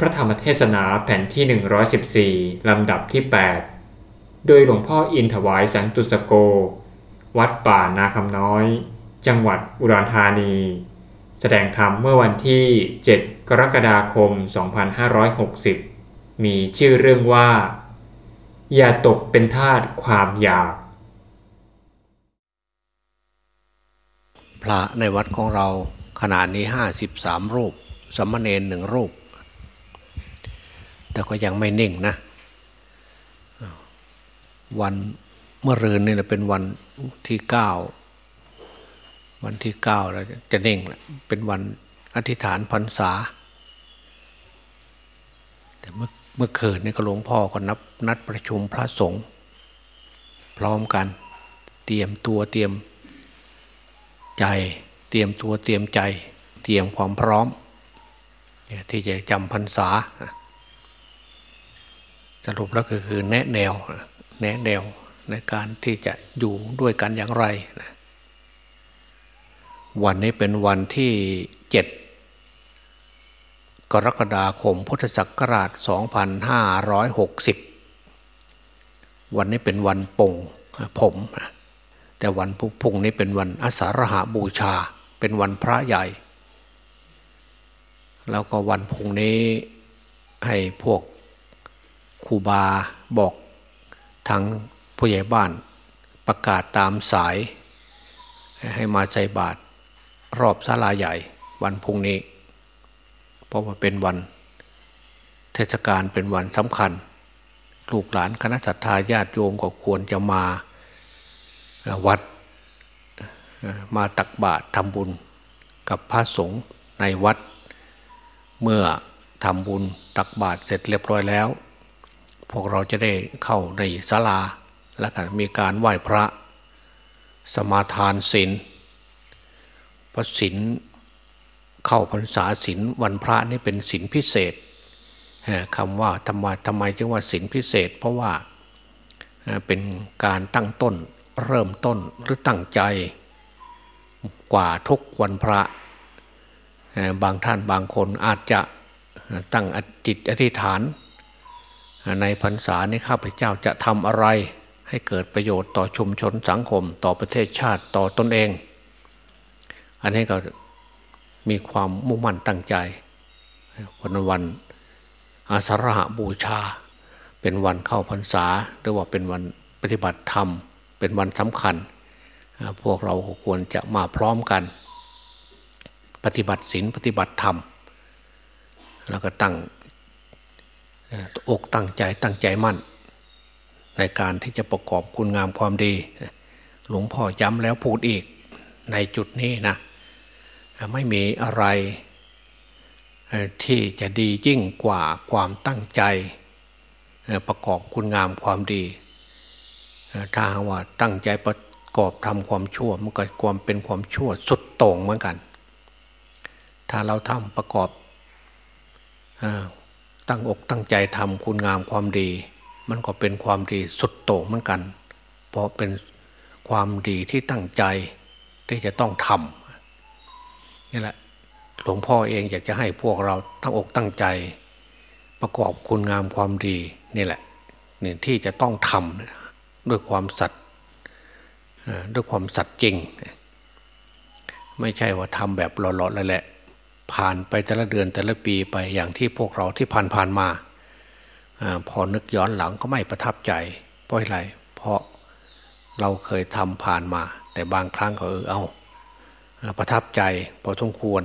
พระธรรมเทศนาแผ่นที่ 114 ลำดับที่ 8 โดยหลวงพ่ออินถวายสันตุสโก วัดป่านาคำน้อย จังหวัดอุดรธานี แสดงธรรมเมื่อวันที่ 7 กรกฎาคม 2560 มีชื่อเรื่องว่า อย่าตกเป็นทาสความอยาก พระในวัดของเราขณะนี้ห้าสิบสามรูป สมณเณรหนึ่งรูป แต่ก็ยังไม่นิ่งนะ วันเมื่อรืนนี่นะเป็นวันที่เก้าวันที่เก้าแล้วจะนิ่งแล้วเป็นวันอธิษฐานพรรษา แต่เมื่อเมื่อคืนนี่ก็หลวงพ่อก็นับนัดประชุมพระสงฆ์พร้อมกัน เตรียมตัวเตรียมใจ เตรียมตัวเตรียมใจ เตรียมความพร้อมที่จะจำพรรษา สรุปแล้วก็คือแนะแนวแนะแนวในการที่จะอยู่ด้วยกันอย่างไรวันนี้เป็นวันที่เจ็ดกรกฎาคมพุทธศักราช 2560 วันนี้เป็นวันปงผมแต่วันพุ่งนี้เป็นวันอาสาฬหาบูชา เป็นวันพระใหญ่ แล้วก็วันพุ่งนี้ให้พวก ครูบาบอกทางผู้ใหญ่บ้านประกาศตามสาย ให้มาใส่บาตรรอบศาลาใหญ่วันพุ่งนี้ เพราะว่าเป็นวันเทศกาลเป็นวันสำคัญ ลูกหลานคณะสัตยาญาติโยมก็ควรจะมาวัดมาตักบาตรทำบุญกับพระสงฆ์ในวัด เมื่อทำบุญตักบาตรเสร็จเรียบร้อยแล้ว พวกเราจะได้เข้าในศาลาและก็มีการไหว้พระสมาทานศีลพระศีลเข้าพรรษาศีลวันพระนี่เป็นศีลพิเศษคำว่าทำไมทำไมจึงว่าศีลพิเศษ เพราะว่าเป็นการตั้งต้นเริ่มต้นหรือตั้งใจกว่าทุกวันพระบางท่านบางคนอาจจะตั้งจิตอธิษฐาน ในพรรษานี้ข้าพเจ้าจะทำอะไร ให้เกิดประโยชน์ต่อชุมชนสังคมต่อประเทศชาติต่อตนเอง อันนี้ก็มีความมุ่งมั่นตั้งใจ วันวันอาสาฬหบูชา เป็นวันเข้าพรรษา หรือว่าเป็นวันปฏิบัติธรรม เป็นวันสำคัญ พวกเราควรจะมาพร้อมกัน ปฏิบัติศีลปฏิบัติธรรม แล้วก็ตั้ง อกตั้งใจตั้งใจมั่น ในการที่จะประกอบคุณงามความดี หลวงพ่อย้ำแล้วพูดอีกในจุดนี้นะ ไม่มีอะไรที่จะดียิ่งกว่าความตั้งใจประกอบคุณงามความดี ถ้าว่าตั้งใจประกอบทำความชั่วมันก็ความเป็นความชั่วสุดโต่งเหมือนกัน ถ้าเราทำประกอบ ตั้งอกตั้งใจทำคุณงามความดี มันก็เป็นความดีสุดโต่งเหมือนกัน เพราะเป็นความดีที่ตั้งใจที่จะต้องทำนี่แหละหลวงพ่อเองอยากจะให้พวกเราตั้งอกตั้งใจ ประกอบคุณงามความดีนี่แหละนี่ที่จะต้องทำด้วยความสัตย์ด้วยความสัตย์จริง ไม่ใช่ว่าทำแบบหล่อๆเลยแหละ ผ่านไปแต่ละเดือนแต่ละปีไปอย่างที่พวกเราที่ผ่านผ่านมาอพอนึกย้อนหลังก็ไม่ประทับใจ เพราะอะไร เพราะเราเคยทำผ่านมา แต่บางครั้งก็เออเอาประทับใจพอสมควร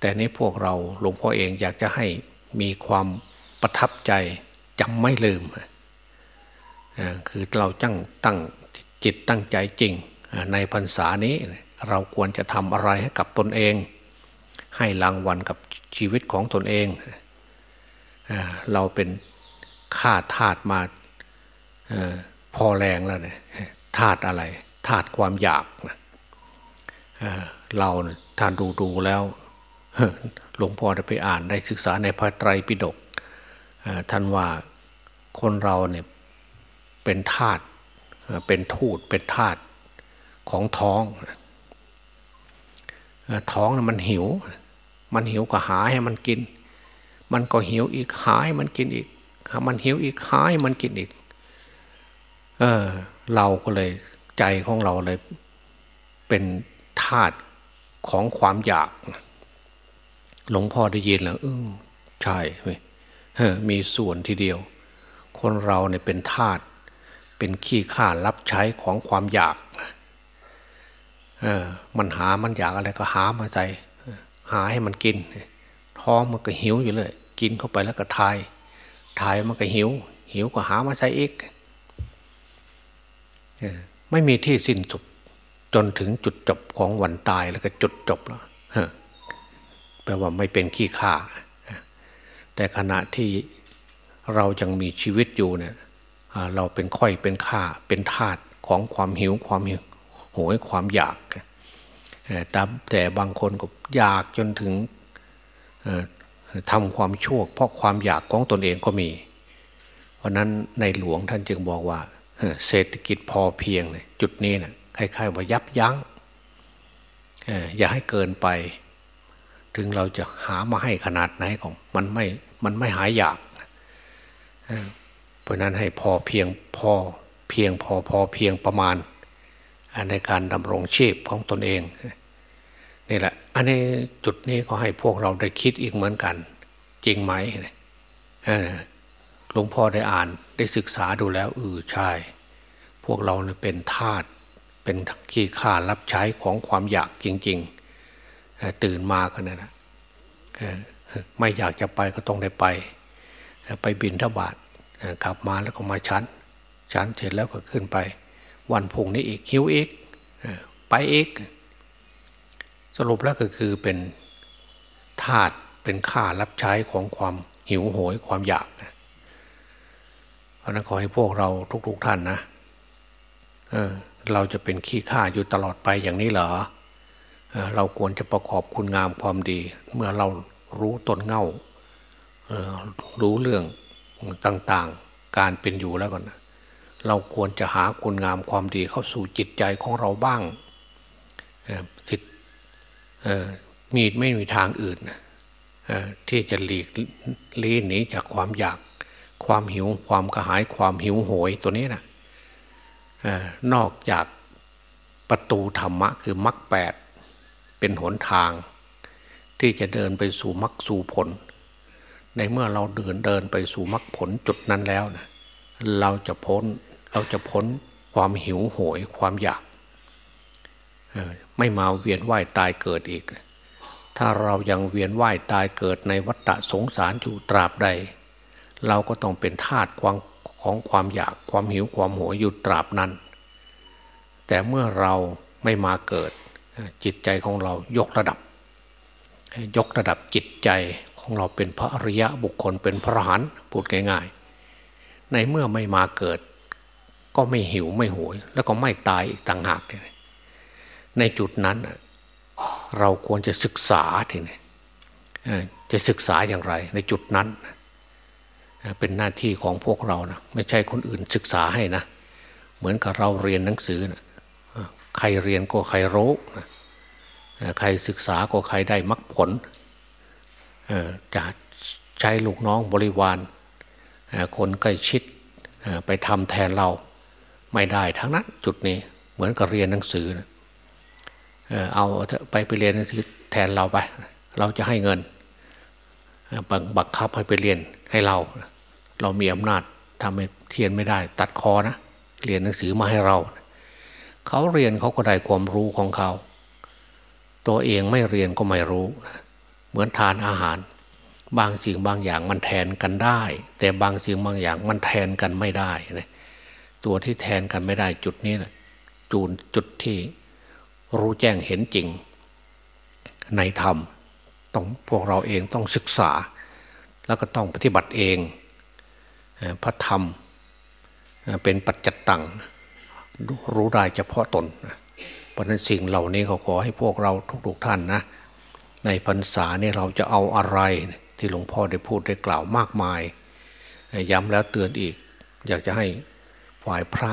แต่นี้พวกเราหลวงพ่อเองอยากจะให้มีความประทับใจจำไม่ลืมคือเราจังตั้งจิตตั้งใจจริง ในพรรษานี้เราควรจะทำอะไรให้กับตนเอง ให้รางวัลกับชีวิตของตนเองเราเป็นข้าทาตมาพอแรงแล้วเนี่ยธาตุอะไรธาตุความอยากนะเราท่านดูดูแล้วหลวงพ่อได้ไปอ่านได้ศึกษาในพระไตรปิฎกท่านว่าคนเราเนี่ยเป็นธาตุเป็นทูตเป็นธาตุของท้อง ท้องนะมันหิว มันหิวก็หาให้มันกิน มันก็หิวอีกหายมันกินอีกมันหิวอีกหายมันกินอีก เออ เราก็เลยใจของเราเลย เป็นธาตุของความอยากหลวงพ่อได้ยินแล้วอือใช่เว้ยมีส่วนทีเดียว คนเราเนี่ยเป็นธาตุเป็นขี้ข้ารับใช้ของความอยากเออมันหามันอยากอะไรก็หามาใจ หาให้มันกิน ท้องมันก็หิวอยู่เลย กินเข้าไปแล้วก็ทายทายมันก็หิว หิวก็หามาใจอีกไม่มีที่สิ้นสุดจนถึงจุดจบของวันตายแล้วก็จุดจบแล้วแปลว่าไม่เป็นขี้ข้าแต่ขณะที่เรายังมีชีวิตอยู่เนี่ยเราเป็นค่อยเป็นข้าเป็นธาตุของความหิวความหิวโหยความอยาก แต่แต่บางคนก็อยากจนถึงทำความชั่วเพราะความอยากของตนเองก็มี เพราะนั้นในหลวงท่านจึงบอกว่าเศรษฐกิจพอเพียงจุดนี้นะคล้ายๆว่ายับยัง้งอย่าให้เกินไป ถึงเราจะหามาให้ขนาดไหนของมันไม่มันไม่หายอยากเพราะนั้นให้พอเพียงพอเพียงพอพอเพียงประมาณ ในการดำรงชีพของตนเองนี่แหละ อันนี้จุดนี้ก็ให้พวกเราได้คิดอีกเหมือนกัน จริงไหมหลวงพ่อได้อ่านได้ศึกษาดูแล้วเออใช่ พวกเราเนี่ยเป็นทาสเป็นขี้ข้ารับใช้ของความอยากจริง ๆ ตื่นมากันนะไม่อยากจะไปก็ต้องได้ไป ไปบินทบาทกลับมาแล้วก็มาชั้นชั้นเสร็จแล้วก็ขึ้นไป วันพุ่งนี้อีกคิวอีกไปอีก สรุปแล้วก็คือเป็นธาตุเป็นข้ารับใช้ของความหิวโหยความอยากเพราะนั้นขอให้พวกเราทุกๆทท่านนะเเราจะเป็นขี้ข้าอยู่ตลอดไปอย่างนี้เหรอเราควรจะประกอบคุณงามความดี เมื่อเรารู้ตนเง่ารู้เรื่องต่างๆ การเป็นอยู่แล้วก่อน เราควรจะหาคุณงามความดีเข้าสู่จิตใจของเราบ้างจิตมีไม่มีทางอื่นที่จะหลีกลี้หนีจากความอยากความหิวความกระหายความหิวโหยตัวนี้นะนอกจากประตูธรรมะคือมรรคแปดเป็นหนทาง ที่จะเดินไปสู่มรรคสู่ผล ในเมื่อเราเดินเดินไปสู่มรรคผลจุดนั้นแล้วนะ เราจะพ้น เราจะพ้นความหิวโหยความอยากไม่มาเวียนว่ายตายเกิดอีก ถ้าเรายังเวียนว่ายตายเกิดในวัฏสงสารอยู่ตราบใด เราก็ต้องเป็นทาสของของความอยากความหิวความโหยอยู่ตราบนั้น แต่เมื่อเราไม่มาเกิดจิตใจของเรายกระดับ ยกระดับจิตใจของเราเป็นพระอริยะบุคคลเป็นพระหันพูดง่าย ในเมื่อไม่มาเกิด ก็ไม่หิวไม่โหย แล้วก็ไม่ตายอีกต่างหากเนในจุดนั้นเราควรจะศึกษาทีนี้จะศึกษาอย่างไร ในจุดนั้นเป็นหน้าที่ของพวกเรานะไม่ใช่คนอื่นศึกษาให้นะ เหมือนกับเราเรียนหนังสือนะใครเรียนก็ใครรู้ใครศึกษาก็ใครได้มรรคผลจะใช้ลูกน้องบริวาร คนใกล้ชิดไปทำแทนเราไม่ได้ทั้งนั้นจุดนี้เหมือนกับเรียนหนังสือเอาไปไปเรียนหนังสือแทนเราไป เราจะให้เงินบังคับให้ไปเรียนให้เรา เรามีอำนาจทำให้เทียนไม่ได้ ตัดคอนะเรียนหนังสือมาให้เรา เขาเรียนเขาก็ได้ความรู้ของเขา ตัวเองไม่เรียนก็ไม่รู้ เหมือนทานอาหาร บางสิ่งบางอย่างมันแทนกันได้ แต่บางสิ่งบางอย่างมันแทนกันไม่ได้นะตัวที่แทนกันไม่ได้จุดนี้นะจูนจุดที่รู้แจ้งเห็นจริง ในธรรมต้องพวกเราเองต้องศึกษา แล้วก็ต้องปฏิบัติเองพระธรรมเป็นปัจจตังรู้ได้เฉพาะตนเพราะนั้นสิ่งเหล่านี้เขาขอให้พวกเราทุกๆท่านนะ ในพรรษาเนี่ยเราจะเอาอะไร ที่หลวงพ่อได้พูดได้กล่าวมากมาย ย้ำแล้วเตือนอีก อยากจะให้ฝ่ายพระ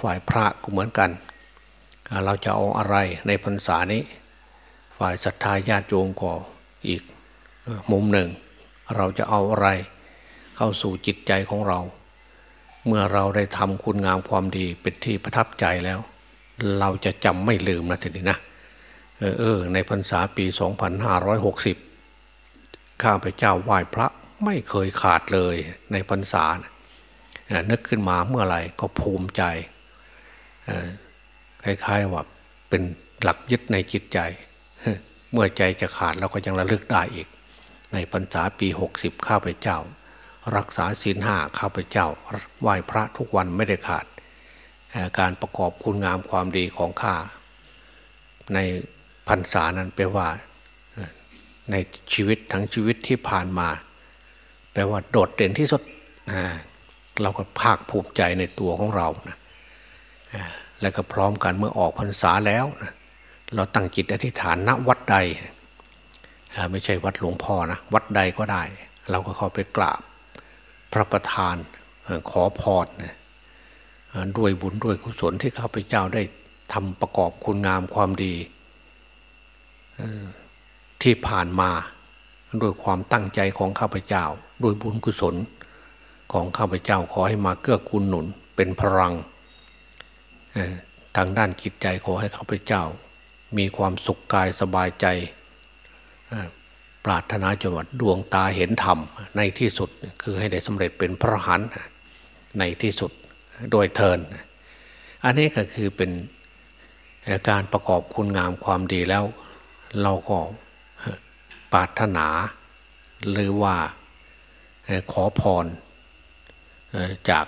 ฝ่ายพระก็เหมือนกัน เราจะเอาอะไรในพรรษานี้ ฝ่ายศรัทธาญาติโยมก็อีกมุมหนึ่ง เราจะเอาอะไรเข้าสู่จิตใจของเรา เมื่อเราได้ทำคุณงามความดีเป็นที่ประทับใจแล้ว เราจะจำไม่ลืมนะทีนี้นะเออในพรรษาปี 2560 ข้าพเจ้าไหว้พระไม่เคยขาดเลยในพรรษานะนึกขึ้นมาเมื่อไหร่ก็ภูมิใจคล้ายๆว่าเป็นหลักยึดในจิตใจ เมื่อใจจะขาดเราก็ยังระลึกได้อีก ในพรรษาปีหกสิบข้าพเจ้า รักษาศีลห้าข้าพเจ้าไหว้พระทุกวันไม่ได้ขาด การประกอบคุณงามความดีของข้า ในพรรษานั้นแปลว่า ในชีวิตทั้งชีวิตที่ผ่านมา แปลว่าโดดเด่นที่สุดเราก็ภาคภูมิใจในตัวของเรานะแล้วก็พร้อมกันเมื่อออกพรรษาแล้วนะเราตั้งจิตอธิษฐานณวัดใด ไม่ใช่วัดหลวงพ่อนะ วัดใดก็ได้ เราก็เข้าไปกราบพระประธานขอพรด้วยบุญด้วยกุศลที่ข้าพเจ้าได้ทำประกอบคุณงามความดี ที่ผ่านมา ด้วยความตั้งใจของข้าพเจ้า ด้วยบุญกุศล ของข้าพเจ้าขอให้มาเกื้อกูลหนุนเป็นพลังทางด้านจิตใจขอให้ข้าพเจ้า มีความสุขกายสบายใจปรารถนาจังหวัดดวงตาเห็นธรรม ในที่สุดคือให้ได้สำเร็จเป็นพระหันในที่สุดโดยเทิน อันนี้ก็คือเป็นการประกอบคุณงามความดีแล้ว เราก็ ปรารถนา หรือว่าขอพรจาก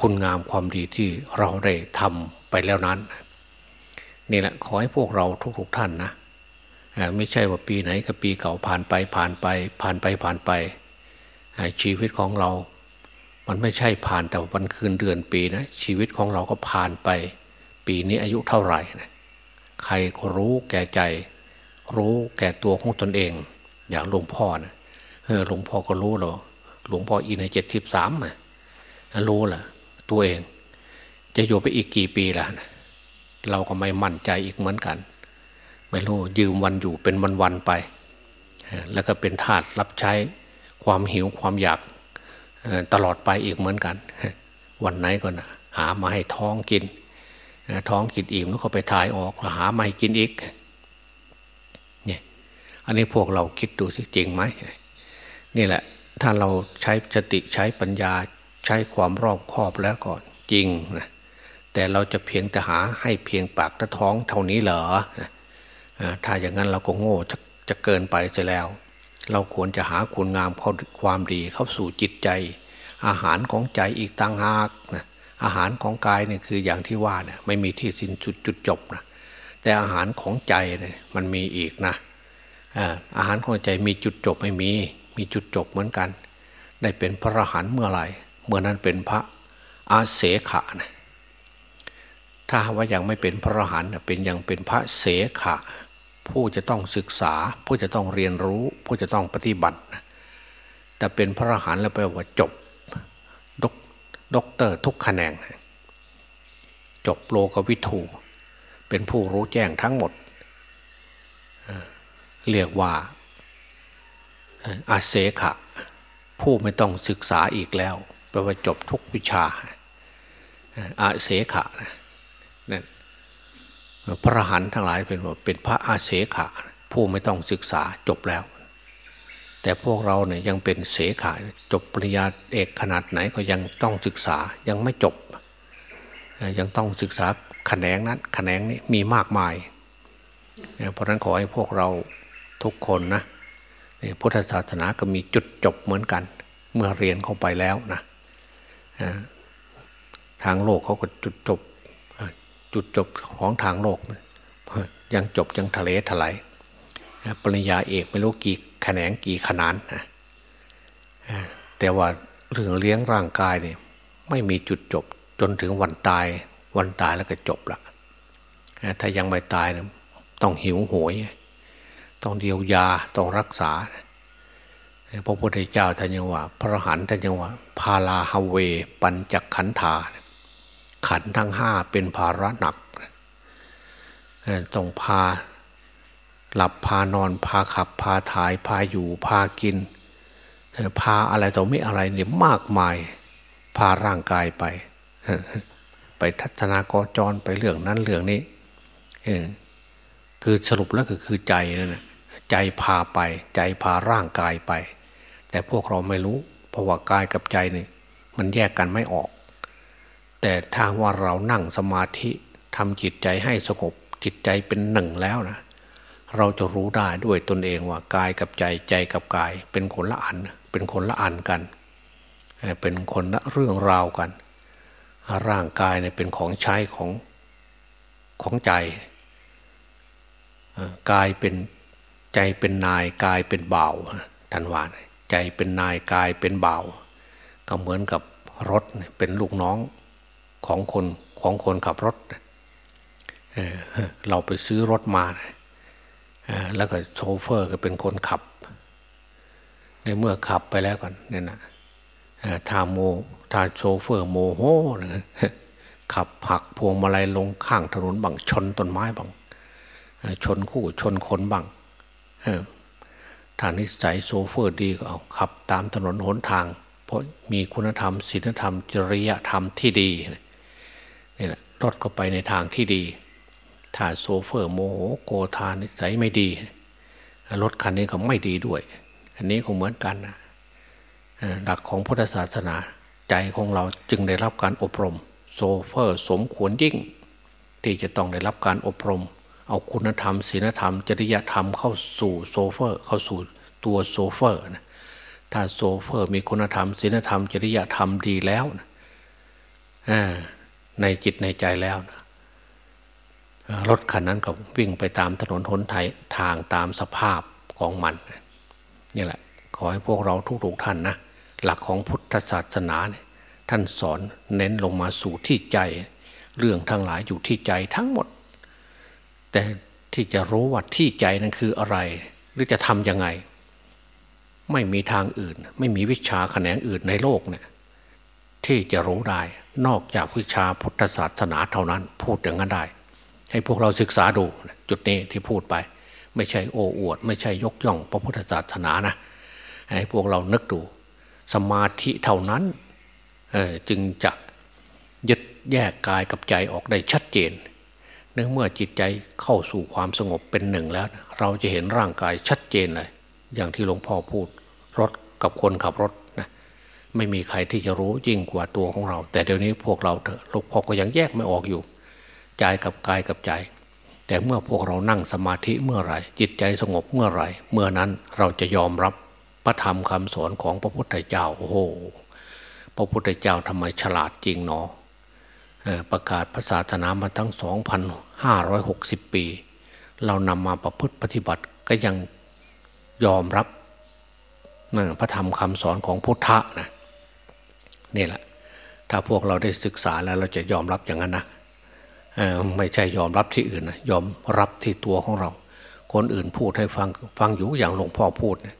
คุณงามความดีที่เราได้ทำไปแล้วนั้น นี่แหละขอให้พวกเราทุกๆท่านนะไม่ใช่ว่าปีไหนกับปีเก่าผ่านไปผ่านไปผ่านไปผ่านไป ชีวิตของเรา มันไม่ใช่ผ่านแต่วันคืนเดือนปีนะชีวิตของเราก็ผ่านไป ปีนี้อายุเท่าไหร่นะใครก็รู้แก่ใจ รู้แก่ตัวของตนเอง อย่างหลวงพ่อนะเออหลวงพ่อก็รู้หรอหลวงพ่ออินในเจ็ดสิบสามอะรู้แหละตัวเอง จะอยู่ไปอีกกี่ปีล่ะเราก็ไม่มั่นใจอีกเหมือนกัน ไม่รู้ยืมวันอยู่เป็นวันวันไป แล้วก็เป็นทาสรับใช้ความหิวความอยากตลอดไปอีกเหมือนกัน วันไหนก็นะหามาให้ท้องกิน ท้องกินอิ่มแล้วก็ไปถ่ายออกหามาให้กินอีก อันนี้พวกเราคิดดูสิจริงไหมนี่แหละ ถ้าเราใช้สติใช้ปัญญาใช้ความรอบคอบแล้วก่อนจริงนะแต่เราจะเพียงแต่หาให้เพียงปากตะท้องเท่านี้เหรอถ้าอย่างนั้นเราก็โง่จะจะเกินไปเสียแล้ว เราควรจะหาคุณงามความดีเข้าสู่จิตใจ อาหารของใจอีกต่างหากนะอาหารของกายเนี่ยคืออย่างที่ว่าเนี่ยไม่มีที่สิ้นจุดจุดจบนะแต่อาหารของใจเนี่ยมันมีอีกนะ อาหารของใจมีจุดจบไม่มี มีจุดจบเหมือนกัน ได้เป็นพระอรหันต์เมื่อไหร่ เมื่อนั้นเป็นพระอาเสขะนะถ้าว่ายังไม่เป็นพระอรหันต์เป็นยังเป็นพระเสขะ ผู้จะต้องศึกษา ผู้จะต้องเรียนรู้ ผู้จะต้องปฏิบัติแต่เป็นพระอรหันต์แล้วแปลว่าจบด็อกด็อกเตอร์ทุกแขนง จบโลกวิถูเป็นผู้รู้แจ้งทั้งหมด เรียกว่าอาเสขะ ผู้ไม่ต้องศึกษาอีกแล้วแปลว่าจบทุกวิชาอาเสขะนั่นพระหันทั้งหลายเป็นเป็นพระอาเสขะ ผู้ไม่ต้องศึกษาจบแล้ว แต่พวกเราเนี่ยยังเป็นเสขาจบปริญญาเอกขนาดไหนก็ยังต้องศึกษายังไม่จบ ยังต้องศึกษาแขนงนั้นแขนงนี้มีมากมาย เพราะนั้นขอให้พวกเรา ทุกคนนะพุทธศาสนาก็มีจุดจบเหมือนกัน เมื่อเรียนเข้าไปแล้วนะทางโลกเขาก็จุดจบ จุดจบของทางโลก ยังจบยังทะเลถลายปริญญาเอกไม่รู้กี่แขนงกี่ขนานแต่ว่าเรื่องเลี้ยงร่างกายเนี่ยไม่มีจุดจบจนถึงวันตายวันตายแล้วก็จบละถ้ายังไม่ตายต้องหิวโหย ต้องเดียวยาต้องรักษาพระพุทธเจ้าท่านยังว่า พระหันท่านยังว่า พาลาฮเว ปัญจขันธาขันทั้งห้าเป็นภาระหนักต้องพาหลับพานอนพาขับพาถ่ายพาอยู่พากิน พาอะไรต่อไม่อะไรเนี่ยมากมาย พาร่างกายไป ไปทัศนากจรไปเรื่องนั้นเรื่องนี้คือสรุปแล้วก็คือใจนั่นแหละ ใจพาไป ใจพาร่างกายไป แต่พวกเราไม่รู้ เพราะว่ากายกับใจนี่มันแยกกันไม่ออก แต่ถ้าว่าเรานั่งสมาธิทำจิตใจให้สงบจิตใจเป็นหนึ่งแล้วนะ เราจะรู้ได้ด้วยตนเองว่ากายกับใจใจกับกาย เป็นคนละอัน เป็นคนละอันกัน เป็นคนละเรื่องราวกัน ร่างกายเนี่ยเป็นของใช้ของของใจกายเป็น ใจเป็นนายกายเป็นเบาทันวานใจเป็นนายกายเป็นเบาก็เหมือนกับรถเป็นลูกน้องของคนของคนขับรถเราไปซื้อรถมาแล้วก็โชเฟอร์ก็เป็นคนขับ ในเมื่อขับไปแล้วกันเนี่ยนะถ้าโมถ้าโชเฟอร์โมโหขับผักพวงมาลัยลงข้างถนนบังชนต้นไม้บังชนคู่ชนคนบัง ถ้านิสัยโซเฟอร์ดีก็เอาขับ ตามถนนหนทาง เพราะมีคุณธรรมศีลธรรม จริยธรรมที่ดีนี่แหละรถก็ไปในทางที่ดี ถ้าโซเฟอร์โมโหโกธานิสัยไม่ดีรถคันนี้ก็ไม่ดีด้วย อันนี้ก็เหมือนกันนะหลักของพุทธศาสนาใจของเราจึงได้รับการอบรม โซเฟอร์สมควรยิ่ง ที่จะต้องได้รับการอบรม เอาคุณธรรมศีลธรรม จริยธรรมเข้าสู่โซเฟอร์ เข้าสู่ตัวโซเฟอร์นะถ้าโซเฟอร์ มีคุณธรรมศีลธรรม จริยธรรมดีแล้วนะในจิตในใจแล้วนะรถคันนั้นก็วิ่งไปตามถนนหนไทยทางตามสภาพของมันนี่แหละ ขอให้พวกเราทุกๆท่านนะหลักของพุทธศาสนาเนี่ยท่านสอนเน้นลงมาสู่ที่ใจ เรื่องทั้งหลายอยู่ที่ใจทั้งหมด แต่ที่จะรู้ว่าที่ใจนั้นคืออะไร หรือจะทำยังไง ไม่มีทางอื่น ไม่มีวิชาแขนงอื่นในโลกเนี่ยที่จะรู้ได้ นอกจากวิชาพุทธศาสนาเท่านั้น พูดอย่างนั้นได้ ให้พวกเราศึกษาดูจุดนี้ที่พูดไป ไม่ใช่โอ้อวด ไม่ใช่ยกย่องพระพุทธศาสนานะให้พวกเรานึกดูสมาธิเท่านั้นจึงจะยึดแยกกายกับใจออกได้ชัดเจน เนื่อเมื่อจิตใจเข้าสู่ความสงบเป็นหนึ่งแล้ว เราจะเห็นร่างกายชัดเจนเลย อย่างที่หลวงพ่อพูด รถกับคนขับรถนะไม่มีใครที่จะรู้ยิ่งกว่าตัวของเรา แต่เดี๋ยวนี้พวกเราหลวงพ่อก็ยังแยกไม่ออกอยู่ใจกับกายกับใจ แต่เมื่อพวกเรานั่งสมาธิเมื่อไหร่ จิตใจสงบเมื่อไหร่ เมื่อนั้นเราจะยอมรับพระธรรมคำสอนของพระพุทธเจ้าโอ้โหพระพุทธเจ้าทำไมฉลาดจริงเนาะประกาศพระศาสนามาทั้งสองพัน 560 ปี เรานำมาประพฤติปฏิบัติก็ยังยอมรับพระธรรมคำสอนของพุทธะนะนี่แหละ ถ้าพวกเราได้ศึกษาแล้วเราจะยอมรับอย่างนั้นนะไม่ใช่ยอมรับที่อื่นนะยอมรับที่ตัวของเรา คนอื่นพูดให้ฟังฟังอยู่อย่างหลวงพ่อพูดนะ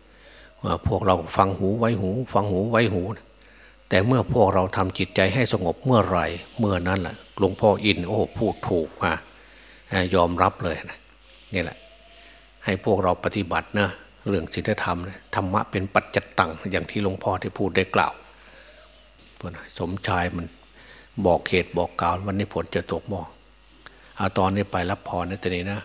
พวกเราฟังหูไว้หู ฟังหูไว้หูนะแต่เมื่อพวกเราทำจิตใจให้สงบเมื่อไหร่ เมื่อนั้นแหละหลวงพ่ออินโอ้พูดถูกมา ยอมรับเลยนะนี่แหละ ให้พวกเราปฏิบัตินะเรื่องศีลธรรมธรรมะเป็นปัจจตังอย่างที่หลวงพ่อได้พูดได้กล่าวสมชายมันบอกเขตบอกกล่าววันนี้ผลจะตกมองเอาตอนนี้ไปรับพรนะแต่นี้นะ